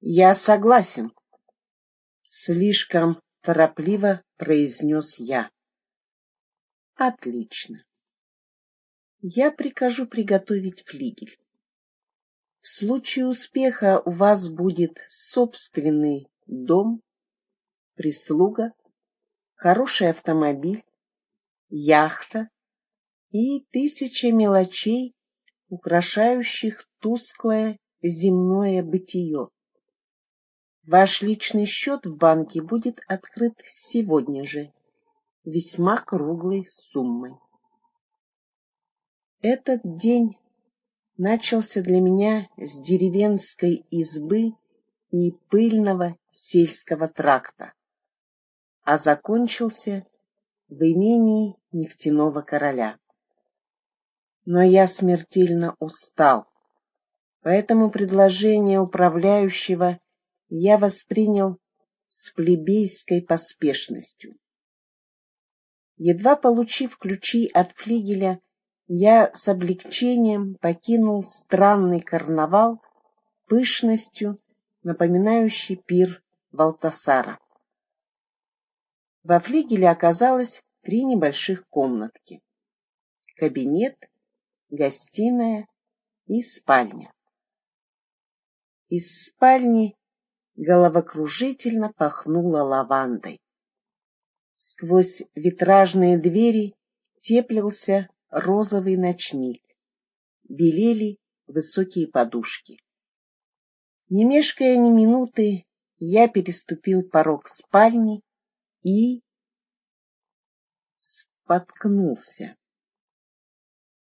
Я согласен. Слишком торопливо произнес я. Отлично. Я прикажу приготовить флигель. В случае успеха у вас будет собственный дом, прислуга, хороший автомобиль, яхта и тысяча мелочей, украшающих тусклое земное бытие. Ваш личный счет в банке будет открыт сегодня же, весьма круглой суммой. Этот день начался для меня с деревенской избы и пыльного сельского тракта, а закончился в имении нефтяного короля. Но я смертельно устал, поэтому предложение управляющего я воспринял с плебейской поспешностью. Едва получив ключи от флигеля, я с облегчением покинул странный карнавал пышностью, напоминающий пир Валтасара. Во флигеле оказалось три небольших комнатки. Кабинет, гостиная и спальня. Из спальни головокружительно пахнуло лавандой. Сквозь витражные двери теплился розовый ночник. Белели высокие подушки. Не мешкая ни минуты, я переступил порог спальни и споткнулся,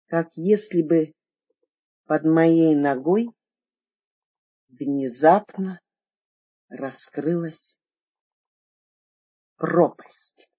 как если бы под моей ногой внезапно раскрылась пропасть.